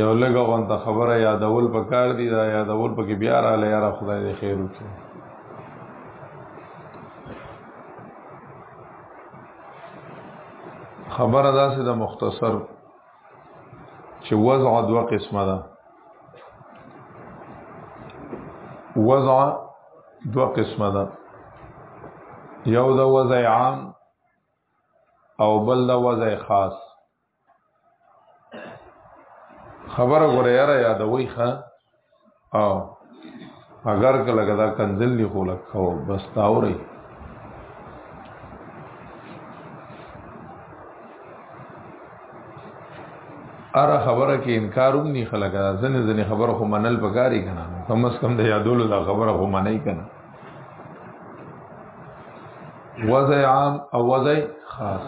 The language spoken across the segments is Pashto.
یو لږ غون ته خبره یادول پکار دی دا یادول پکې بیا را لې یاره خدای دې خیر وکړي خبره داسې د مختصر چې وضع دوه قسمه ده وضع دوه قسمه ده یو د وضع عام او بل د وضع خاص خبره غره یاره یادوي ښه او اگر که لګا دا کنزل دی خو لکه بس تاوري اره خبره کې انکار هم نه خلګا ځنه ځنه خبره خو منل پکاري کنه کم از کم د یادولو دا خبره خو منای کنه وضع عام او وضع خاص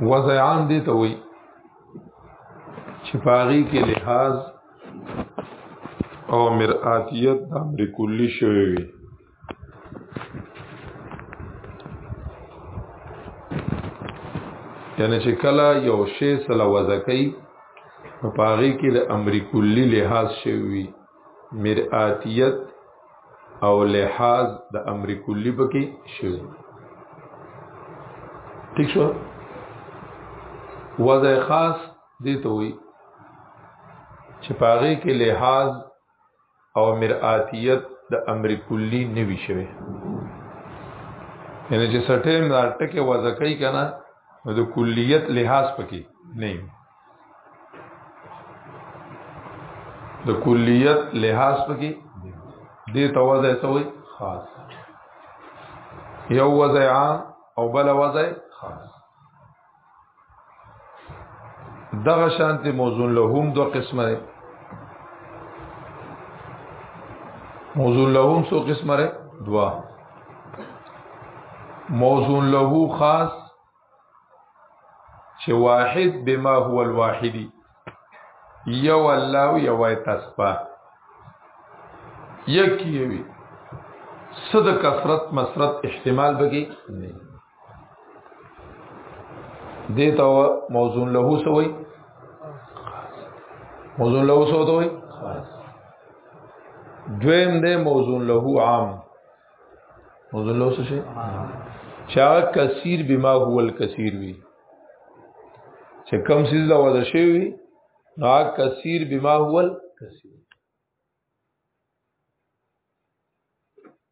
وضع عام دی ته وي چې پاغي کې لحاظ او مرآتیت د امر کلی شوی وي یعنی چې کله یو شی سره وځکې په پاغي کې د امر کلی لحاظ شوی مرآتیت او لحاظ د امر کلی پکې شوی ٹھیک شو وضع خاص دي ته وي چې پاغي کې لحاظ او مرآتیت د امر کلی نوی شوی یعنی چې سټه امدار ټکه وضع کوي کنه نو د کلیت لحاظ پکې نه د کلیت لحاظ پکې دې توازه سوی خاص یو وضع عام او بل وضع خاص دغه شانتی موزون له هم دو قسمه دی موزون له هم سو قسمه دی دوا موزون له خاص چې واحد بما هو الواحدی یو الله او یو تسبا یکی وی صد کثرت مسرت احتمال بگی نه دیتا و موزون له سوی موزون له سو دوی دویم دی موزون له عام موزون له څه شي چا کثیر بما هو الکثیر وی چې کم سیز له وځ شي وی نا کثیر بما هو الکثیر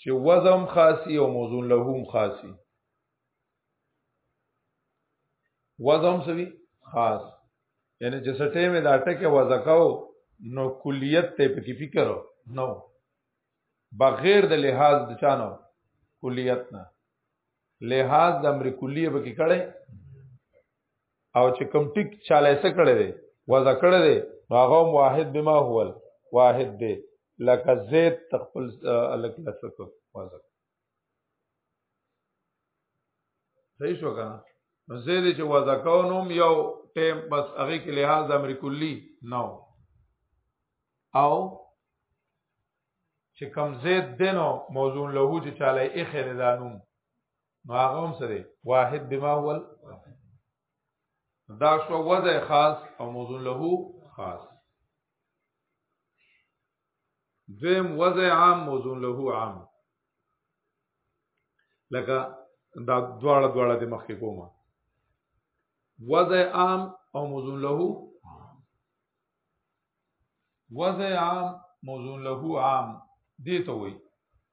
چې وزم خاصي او موزون له هم خاصي وزم سوي خاص یعنی چې سټې مې دا ټکه وزکاو نو کلیت ته په فکر نو بغیر د لحاظ د چانو کلیت نه لحاظ د امر کلیه به کې کړي او چې کوم ټیک چاله څه کړی دی وضع کړی دی هغه واحد بما هو واحد دی لکه زید تخپل الک لسک وضع صحیح شو کنه نو زید چې وضع کونم یو ټیم بس هغه کې لحاظ امر کلی نو او چې کم زید دینو موضوع له چې چاله یې خیر دانوم نو هغه هم سره واحد بما هو دا شو وضع خاص او موضوع له خاص دویم وضع عام موضوع له عام لکه دا دواړه دواړه د مخکې کومه وضع عام او موضوع له وضع عام موضوع له عام دي ته وي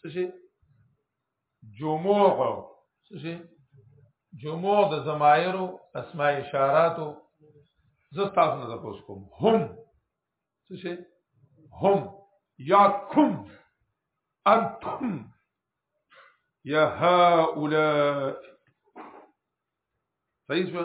څه شي جموع څه شي جموع د ضمائر اسماء اشارات زه تاسو نه تاسو کوم هم څه شي هم یا کوم انتم یا هؤلاء صحیح شو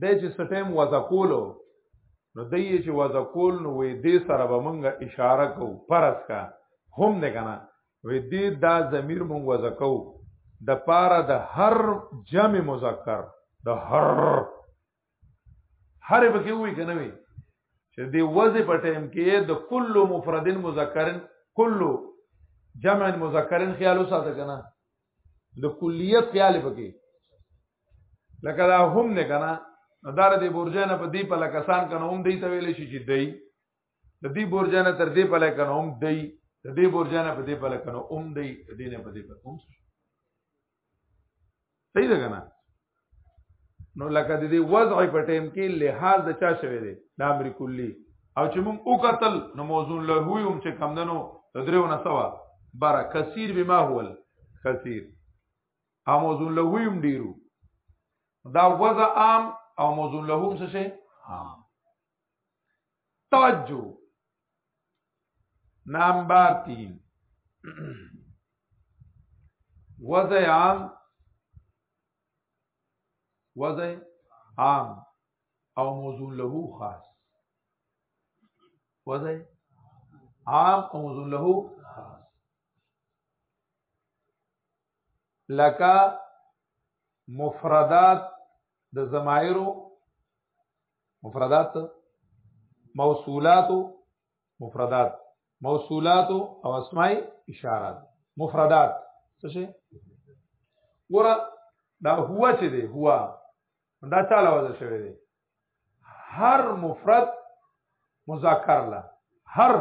د چې سټیم وځه کولو نو د یې چې وځه کول نو وې دې سره به مونږ اشاره کو پرس کا هم نه کنه وې دې دا ضمیر مونږ وځه کو د پاره د هر جمع مذکر د هر هر به کې وې کنه وې چې دې وځه په ټیم کې د کل مفردن مذکرن کل جمع مذکرن خیال وساته کنه د کلیت خیال پکې لکه دا هم نه کنه نو دار دې بورجنه په دې په لکسان کنه هم دی ته ویل شي چې دی د دې بورجنه تر دې په لکنه هم دی د دې بورجنه په دې په لکنه هم دی د دې نه په دې په هم صحیح ده کنه نو لکه د دې وضع په ټیم کې لحاظ د چا شوی دی د امر کلی او چې موږ او قتل نو موزون له هم چې کم دنو د دریو نه سوا بارا کثیر بما هو کثیر او موزون له هم ډیرو دا وضع عام او موزون له هم څه شي عام توجه نمبر 3 وضع عام وضع عام او موزون له خاص وضع عام او موزون له خاص لکه مفردات د زمایرو مفردات موصولات مفردات موصولات او اسماء اشارات مفردات څه شي ګوره دا هوا چې دی هوا دا چاله وځل شوی دی هر مفرد مذکر لا هر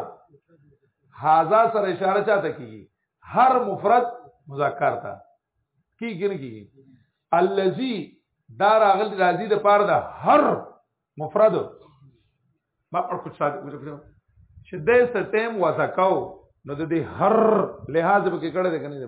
هاذا سره اشاره چاته کیږي هر مفرد مذکر ته کیږي نه کیږي الذي دا راغل راځي د پاره ده هر مفرد ما پر کچھ ساده وځو چې د ستیم وځکاو نو د دې هر لحاظ به کې کړه ده کنه ده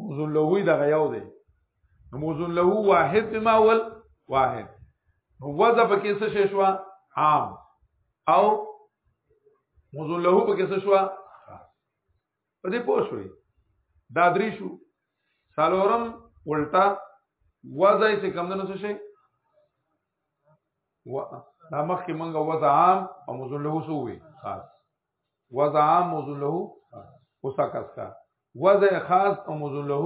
موضوع لغوی دغه یو دی موضوع لغو واحد بما ول واحد وضع پکې څه شې شو عام او موضوع لغو پکې څه شو په دې پوه شوې دا درې شو سالورم ولټا وضع چې کم نه څه شي و دا مخکې منګه وضع عام او موضوع لغو سو وي خاص وضع عام موضوع له اوسا کستا وضع خاص او موضوع له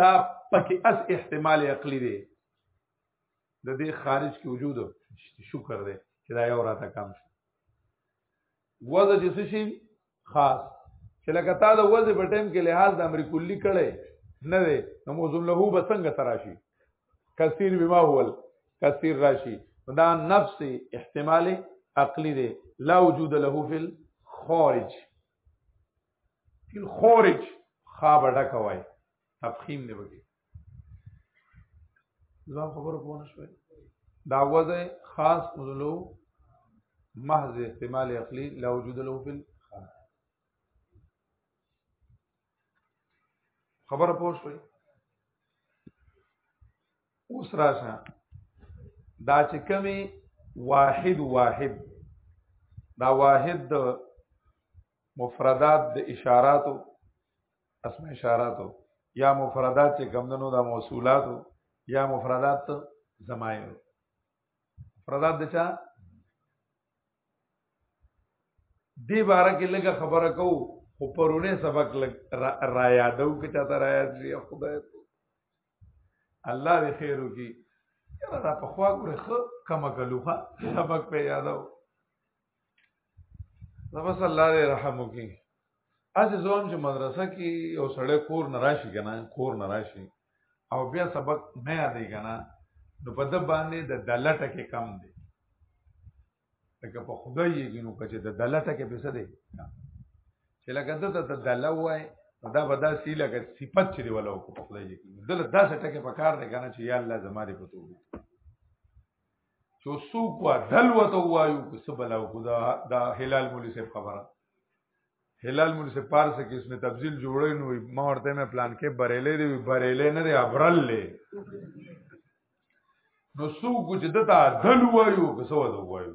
دا پکې اس احتمال عقلی دی د دې خارج کې وجود شکر دی چې دا یو راته کم شو وضع چې شي خاص چې لکه تا د وځي په ټیم کې لحاظ د امر کلی کړي نه دی نو موزم له به څنګه تراشي کثیر بما هو کثیر راشي دا نفس احتمال عقلی دی لا وجود له فی الخارج فی الخارج خابه ډکوي تفخیم دی وګي زما خبر په ونه شوې دا وضع خاص مزلو محض احتمال عقلی لا وجود له فل خبر په شوې اوس راشه دا چې کمی واحد واحد دا واحد د مفردات د اشاراتو اسماء اشاراتو یا مفردات چې کمندنو د موصولاتو یا مفردات زمایر مفردات د چا دی باره کې لږه خبره کو خو پرونه سبق لګ را, را یادو کې چاته را یاد شي خدای ته الله دې خیر وکي یاره دا په خوا ګوره خ کما کلوخه سبق په یادو زما صلی الله علیه رحم وکي از زوم چې مدرسه کې یو سړی کور نه راشي کنه کور نه راشي او بیا سبق نه یادې کنه نو په د باندې د دلته کې کم دی لکه په خدای یې نو کچې د دلته کې پیسې دی چې لکه د د دله وای دا به دا سی لکه صفت چې دی ولا کو په خدای یې دل دا څه ټکه په کار دی کنه چې یا الله زما دې پتو چې څوک وا دل وته وایو که څه بلا کو دا دا هلال مولوی صاحب خبره هلال مولوی صاحب پارس کې اسمه تبذیل جوړې نو ما ورته مې پلان کې بریلې دی بریلې نه دی ابرل لې نو څوک چې دته دل وایو که څه وته وایو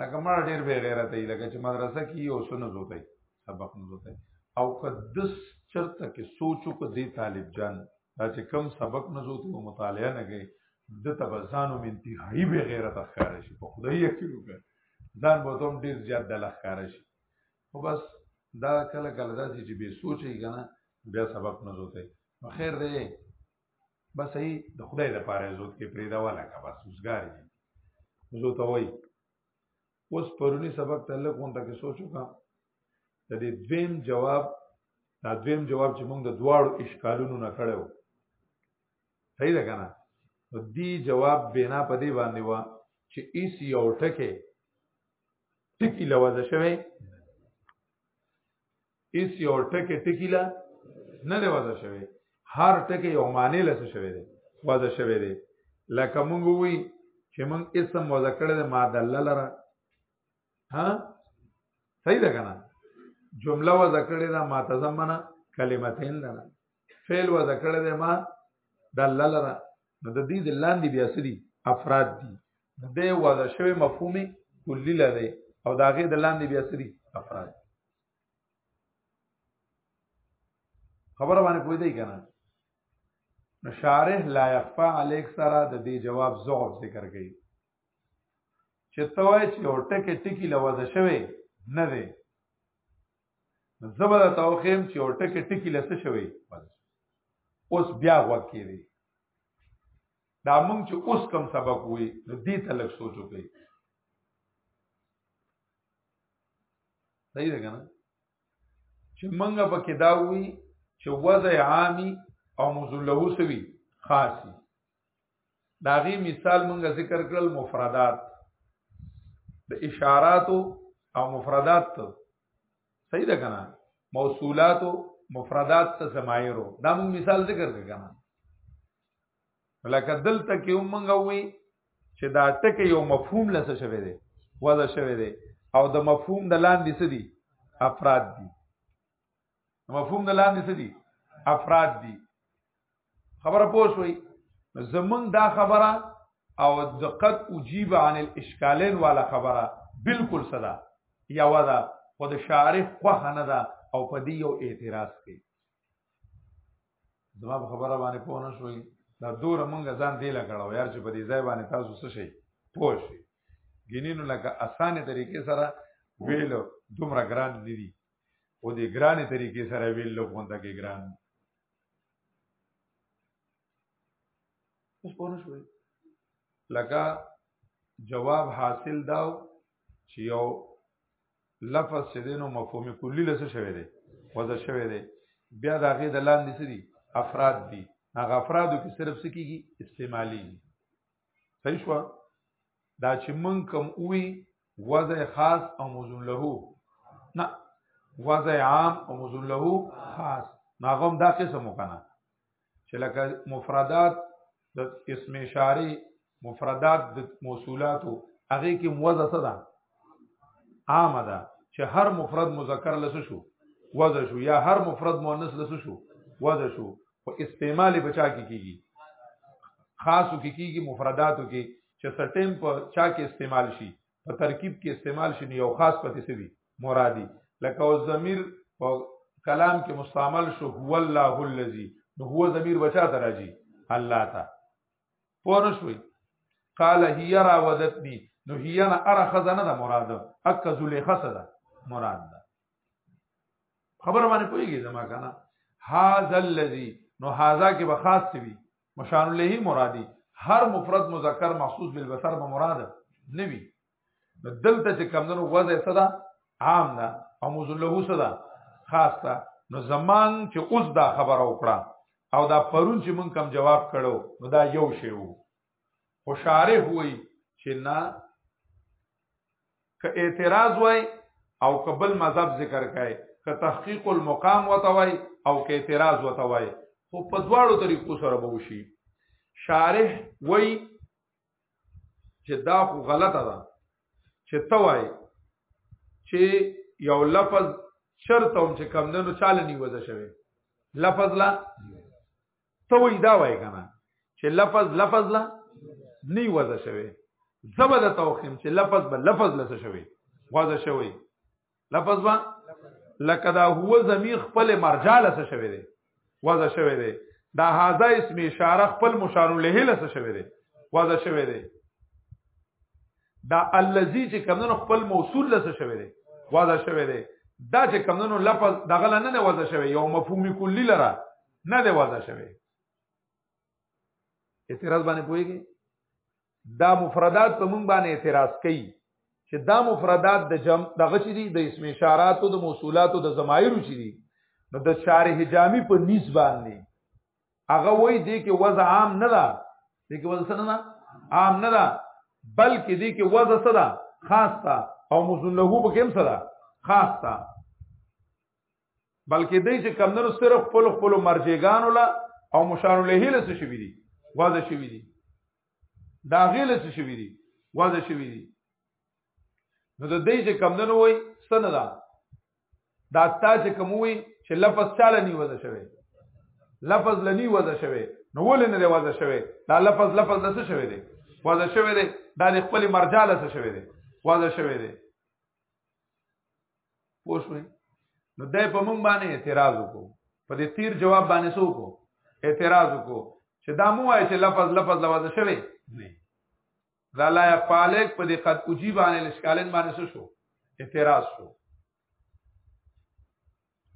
لکه مړ ډیر به غیرت دی لکه چې مدرسه کې یو سنو زوته سبق نه زوته او کدس چرته کې سوچو کو دی طالب جان دا چې کم سبق نه زوته او مطالعه نه کوي د تبزانو من انتهایی به غیرت ښکار شي په خدای یې کړو ځان به دوم ډیر زیات د لخ ښکار شي خو بس دا کله کله دا چې به سوچي کنه بیا سبق نه زوته خیر دی بس ای د خدای د پاره زوت کې پریدا والا کا بس وسګار دي زو ته وای اوس پرونی سبق تعلق اون تک سوچو کا د دې دویم جواب دا دویم جواب چې موږ د دواړو اشکالونو نه کړو صحیح ده کنه نو دی جواب بنا په دی باندې و چې ایس یو ټکه ټکی لوازه شوی اس یو ټکی ټکی لا نه دی وضع شوی هر ټکی یو معنی له څه شوی دی وضع شوی دی لکه مونږ وی چې مونږ اسم وضع کړی دی ما دله لره ها صحیح ده کنه جمله وضع کړی ده ما تضمنه کلمتین ده فعل وضع کړی ده ما دله لره نو د دې د لاندې بیا سری افراد دي د دې وضع شوی مفهومي کلی لري او دا غي د لاندې بیا سری افراد خبره باندې پوي دی کنه نو شارح لا يخفى عليك سره د دې جواب ضعف ذکر کړي چې توای چې او ټکه ټکی لوځ شوی نه دی زبر توخیم چې او ټکه ټکی لس شوی اوس بیا وکی دی دا مونږ چې اوس کم سبق وي نو دې ته لږ سوچو کوي صحیح ده کنه چې منګه پکې دا وی چې وضع عامي او مزله سوي خاصي داغي مثال منګه ذکر کړل مفردات د اشارات او مفردات ته صحیح ده کنه موصولات مفردات ته زمایرو دا موږ مثال ذکر کړه لکه دلته کې مونږ وی چې دا ټکه یو مفهوم لسه شوی دی وضع شوی دی او د مفهوم د لاندې څه دي افراد دي مفهوم د لاندې څه دي افراد دي خبره پوه شوي زمونږ دا خبره او دقت اجیب عن الاشکالین والا خبره بالکل صدا یو ده خو د شارح خوخه نه ده او په دې یو اعتراض کوي زما په خبره باندې پوه نه شوي دا دوره مونږ ځان دی لګړو یار چې په دې ځای باندې تاسو څه شي پوه شي ګینینو لکه اسانه طریقې سره ویل دومره ګران دي دي او دې ګرانې طریقې سره ویل له غونډه کې ګران اوس پوه نه شوي لکه جواب حاصل داو چې یو لفظ چې دینو مفهوم کلی لسه شوی دی وځه شوی دی بیا د هغه د لاندې سری افراد دي هغه افرادو کې صرف سکیږي استعمالي صحیح شو دا چې من کوم وی وضع خاص او موزون له نه وضع عام او موزون له خاص ناغم دا قسم وکنه چې لکه مفردات د اسم اشاره مفردات د موصولاتو هغه کې موزه څه ده عامه ده چې هر مفرد مذکر لس شو وضع شو یا هر مفرد مؤنث لس شو وضع شو او استعمال بچا کې کیږي خاصو کې کیږي مفرداتو کې چې سټیم په چا کې استعمال شي په ترکیب کې استعمال شي یو خاص پتی سوي مرادي لکه او ضمیر په کلام کې مستعمل شو هو الله الذی نو هو ضمیر بچا ته راځي الله ته پوه شوي قال هي راودتني نو هي نه اره خزانه ده مراد اک زلیخه ده مراد ده خبر باندې پويږي زما کنه هاذا الذی نو هاذا کې به خاص وي مشار له مرادي هر مفرد مذکر مخصوص بالبصر به مراد نوي دلته چې کمندونو وضع صدا عام ده او موضوع له صدا خاص ده نو زمان چې اوس دا خبره وکړه او دا پرون چې مونږ کم جواب کړو نو دا یو شی وو خوشاره وي چې نه که اعتراض وای او قبل مذهب ذکر کای که تحقیق المقام وتوای او که اعتراض وتوای خو په دواړو طریقو سره به وشي شارح وای چې دا خو غلطه ده چې توای چې یو لفظ شرط هم چې کم دنو چاله نیوځه شوی لفظ لا ته وای دا وای کنه چې لفظ لفظ لا نه وځه شوی زبد توخیم چې لفظ به لفظ لسه شوی وځه شوی لفظ با لکه دا هو زمير خپل مرجع لسه شوی دی وځه شوی دی دا هاذا اسم اشاره خپل مشار له لسه شوی دی وځه شوی دی دا الذي چې کمنو خپل موصول لسه شوی دی وځه شوی دی دا چې کمنو لفظ دغه نه نه وځه شوی یو مفهومي کلی لره نه دی وضع شوی اعتراض باندې پوهیږي دا مفردات په مونږ باندې اعتراض کوي چې دا مفردات د جم دغه چې دي د اسم اشاراتو د موصولاتو د ضمایرو چې دي نو د شارح جامی په نس باندې هغه وای دی کې وضع عام نه ده دی کې وضع نه عام نه ده بلکې دی کې وضع څه ده خاص ده او مزن له په کوم څه ده خاص ده بلکې دای چې کمندونو صرف خپل خپل مرجګانو لا او مشار له هله څه شوی دي واده شوی دي دا غیله څه شوی دي واده شوی دي نو د دې چې کمندونو وای سن دا دا تا چې کوموي چې لفظ چاله نی واده شوی لفظ لنی واده شوی نو ولې نه دی واده شوی دا لفظ لفظ د څه شوی دی واده شوی دی دا د خپل مرجاله څه شوی دی واده شوی دی پوه شوئ نو دای په مونږ باندې اعتراض وکړو په دې تیر جواب باندې سو کو اعتراض وکړو چې دا مو وای چې لفظ لفظ لفظ شوی نه دا لا پالک په دې قد اوجی باندې لشکالن باندې شو اعتراض شو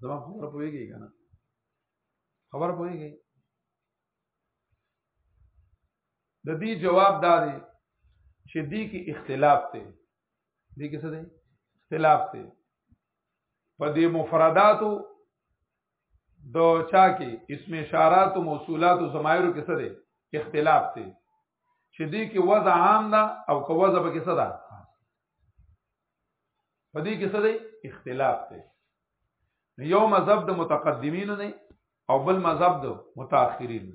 زما خبره پوهیږي کنه خبره پوهیږي د دې جواب دا دی چې دې کې اختلاف دی دې کې څه دی اختلاف دی په دې مفرداتو د چا کې اسم اشارات او موصولات او ضمایرو کې څه دی اختلاف دی چې دې کې وضع عام ده او که وضع به کې څه ده په دې کې څه دی اختلاف دی یو مذهب د متقدمینو نه او بل مذهب د متأخرینو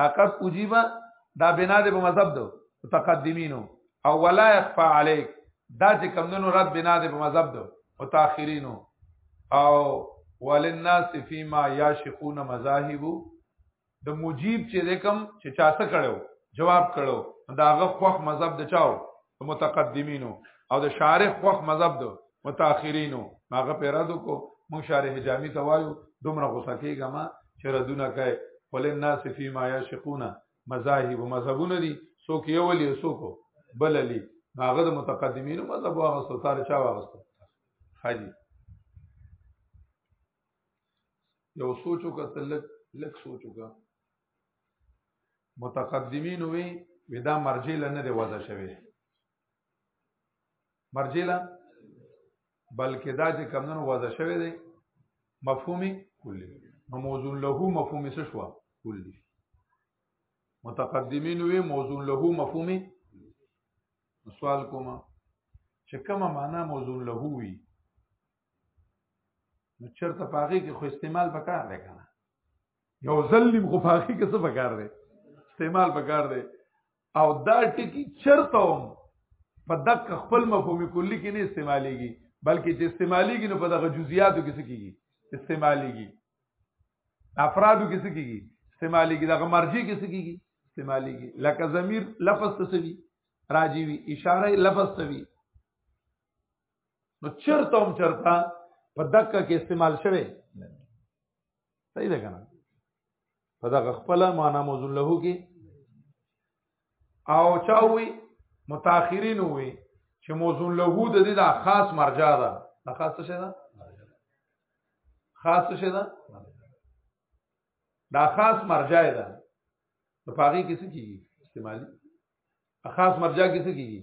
دا کس اجیبه دا بنا د مذهب دو متقدمینو او ولا يخفى عليك دا چې کمندونو رد بنا د مذهب دو متأخرینو او وللناس فيما ياشقون مذاهب د مجیب چې رقم چې چا څه کړو جواب کړو داغه خوخ مذهب د چاو متقدمینو او د شارح خوخ مذهب دو متأخرینو هغه پیرادو کو مون شارح جامی ته وایو دومره غوسه کیږه ما چې ردونه کوي ولن ناس فی ما یشقون مذاهب و مذهبونه دي څوک یو ولي څوک بل لي هغه د متقدمینو مذهب واغستو تار چا واغستو حاجی یو سوچو کا تلک لک سوچو کا متقدمین وی ودا مرجع لنه دی وضع شوی مرجع لا بلکې دا چې کمنو وضع شوی دی مفهومی کلی نو موضوع له مفهومی څه شو کلی متقدمین وی موضوع له مفهومی سوال کوم چې کومه معنا موضوع له وی نو چرته پاغي کې خو استعمال وکړ لګا یو ظلم خو فاقی کې څه پکار دی استعمال پکار دی او دا ټکی چرته هم په دک خپل مفهوم کلی کې نه استعمالېږي بلکې چې استعمالېږي نو په دغه جزئیاتو کې څه کیږي استعمالېږي افرادو کې څه کیږي استعمالېږي دغه مرجع کې څه کیږي استعمالېږي لکه ضمیر لفظ ته سوي راجی وی اشاره لفظ ته وی نو چرته هم چرته په دک کې استعمال شوه صحیح ده کنه په دغه خپل معنا موضوع له کې او چا وی متأخرین وی چې موضوع له د دې د خاص مرجع ده د خاص څه ده خاص څه ده دا خاص مرجع ده په پاغي کې څه کیږي استعمالي خاص مرجع کې څه کیږي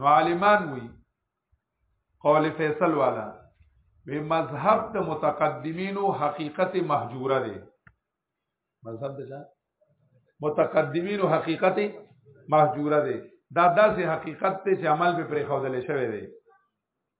نو عالمان وی قول فیصل والا به مذهب د متقدمینو حقیقت محجوره دی مذهب د متقدمینو حقیقت محجوره دی دا داسې حقیقت ته چې عمل به پرې خودل شوی دی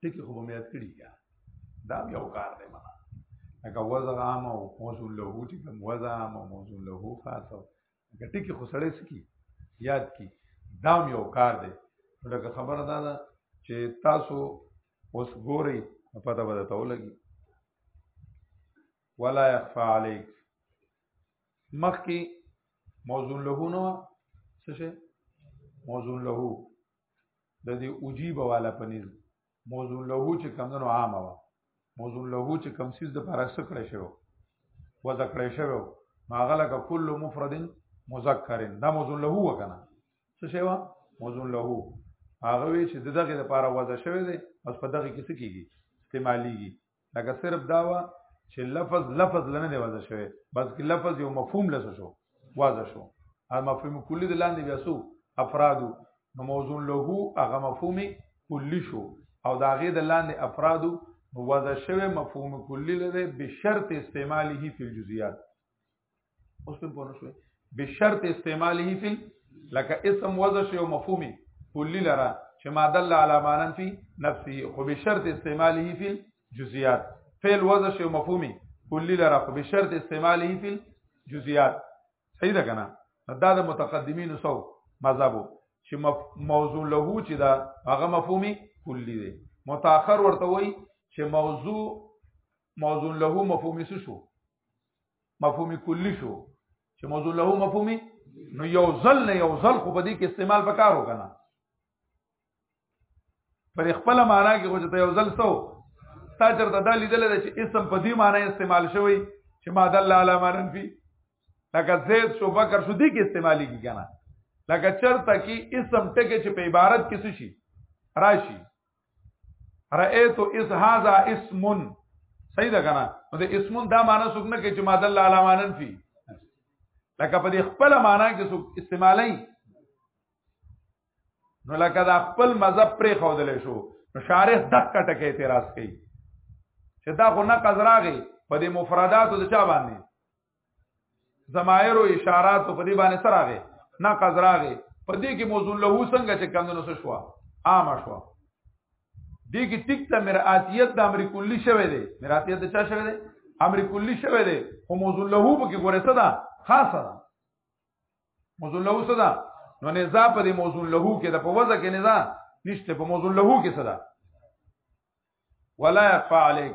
ټکی خو مې یاد کړی یا دا یو کار دی ما هغه وزغ عام او موضوع له هوتی کوم وزغ عام او موضوع له هو خاصو هغه ټکی خو سړی سکی یاد کی دا یو کار دی لکه خبره ده دا چې تاسو اوس ګوري پته به ته ولګي ولا يخفى عليك مخکي موضوع له نو څه شي موضوع له د دې اوجیب والا پنيز موضوع له چې کمونو عامه وا موضوع له چې کم سیز د پر سکړې شو وځ کړې شو ماغله ک کل مفرد مذکرن دا موضوع له وکنه څه شی وا موضوع له هغه وی چې دغه لپاره وځ شوی دی اوس په دغه کې څه کیږي استعماليږي لکه صرف دا وا چې لفظ لفظ لنه دی واضح شوی بس کې لفظ یو مفهوم لسه شو واضح شو هر مفهوم کلی د لاندې بیا سو افرادو نو موزون له هغه مفهوم کلی شو او دا غي د لاندې افرادو واضح شوی مفهوم کلی لري به شرط استعماله فی الجزئیات اوس په پوه شوي بشرط استعماله فی لکه اسم وضع شی او مفهومی کلی لرا چې ما دل علی مانن فی نفسه خو بشرط استعماله فی جزئیات فعل وضع شی او مفهومی کلی لرا خو بشرط استعماله فی جزئیات صحیح ده کنه دا د متقدمین سو مذهبو چې موضوع له چې دا هغه مفهومی کلی دی متأخر ورته وای چې موضوع موضوع له مفهومی شو مفهوم کلی شو چې موضوع له مفهومي نو یو ځل نه یو ځل خو په دې کې استعمال وکارو کنه پر خپل معنا کې خو ته یو ځل سو تا چرته دا لیدل چې اسم په دې معنی استعمال شوی چې ما دل علامه فی لکه زید شو بکر شو دې کې استعمالي کی کنه لکه چرته کې اسم ټکه چې په عبارت کې شي راشي رأيت اس هذا اسم صحیح ده کنه نو د اسم دا معنی څوک نه کوي چې ما دل علامانن فی لکه په دې خپل معنی کې څوک استعمالای نو لکه دا خپل مذهب پرې خودلې شو نو شارح دک کټکه اعتراض کوي چې دا خو نه قزراغي په دې مفرداتو د چا باندې زمایر او اشارات په دې باندې سره راغی نه قزراغه په دې کې موضوع له څنګه چې کم نو شو عام شو دې کې ټیک ته مراتیت د امر کلی شوه دی مراتیت چا شوه دی امر کلی شوه دی خو موضوع له په کې ګوره څه ده خاصه ده موضوع له څه ده نو نه ځا په دې موضوع له کې د په وځه کې نه ده نشته په موضوع له کې څه ده ولا يخفى عليك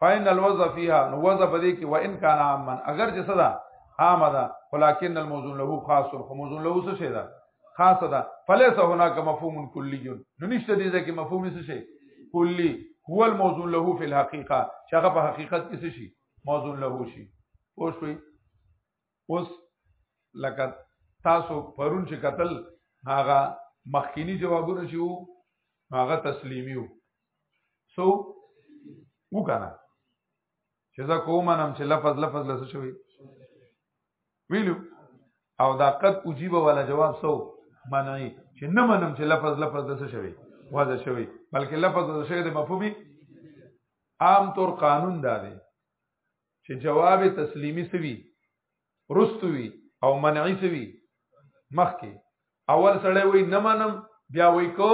فاین الوظف فیها نو وظف دې کې وان کان عاما اگر چې صدا عام ده ولکن الموزون له خاص او موزون له څه شي ده خاص ده فلیس هناک مفهوم کلی نو نشته دې ځکه مفهوم څه شي کلی هو الموزون له فی الحقیقه چې هغه په حقیقت کې څه شي موزون له شي او شوي اوس لکه تاسو پرون چې قتل هغه مخکینی جوابونه چې وو هغه تسلیمی وو سو وکړه چې زه کوم نم چې لفظ لفظ لسه شوی ویلو او دا قد اجیب ولا جواب سو منعی چې نه منم چې لفظ لفظ لسه شوی واځه شوی بلکې لفظ لسه شوی د مفهومي عام طور قانون دا دی چې جواب تسلیمی سوي رستوي او منعي سوي مخکې اول سړی وای نه منم بیا وای کو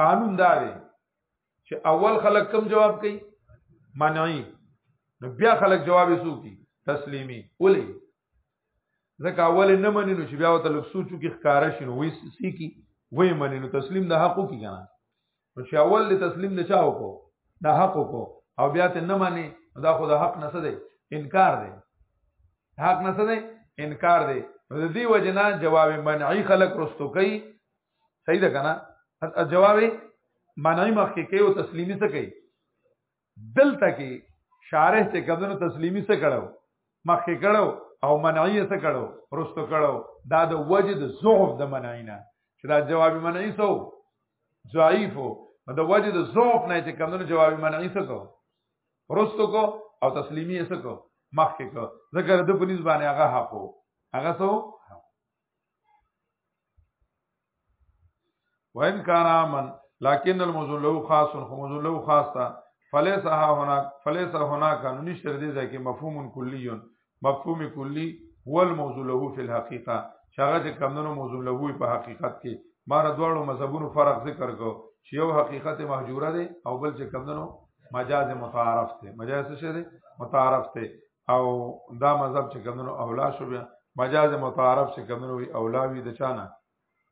قانون دا دی چې اول خلک کم جواب کوي منعي نو بیا خلک جواب یې سوکي تسلیمی ولې ځکه اول نه مني نو چې بیا وته لږ سوچو کې ښکارا شنو وې سې کی وې مني نو تسلیم د حقو کې کنه نو چې اول د تسلیم د چا وکړو د حق وکړو او بیا ته نه مانی دا خو د حق نه څه دی انکار دی حق نه څه دی انکار دی د دې وجنه جواب منعی خلق رستو کوي صحیح ده کنه جواب منعی مخکې کوي او تسلیمي څه کوي دلته کې شارح چې کمونو تسلیمی څه کړو مخکې کړو او منعی څه کړو رستو کړو دا د وجد ضعف د منعینا چې دا جواب منعی سو ضعیف د وجد ضعف نه چې کمونو جواب منعی څه کو رستو کو او تسلیمی څه کو مخکې کو ذکر د پولیس باندې هغه حقو هغه سو وان کان عامن لكن الموضوع له خاص خو موضوع له خاص تا فليس ها هناك فليس هناك نو نشته دې ځکه مفهوم کلی مفهوم کلی هو الموضوع له فی الحقیقه شغه چې کمونو موضوع له په حقیقت کې مار دواړو مذهبونو فرق ذکر کو چې یو حقیقت مهجوره دی او بل چې کمونو مجاز متعارف دی مجاز څه دی متعارف دی او دا مذهب چې کمنو اولا شو بیا مجاز متعارف چې کمنو وی اولاوی د چانه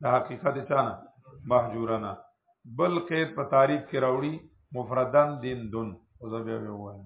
د حقیقت چانه محجورنا بل قید په تعریف کې راوړي مفردن دین دون او زه بیا وایم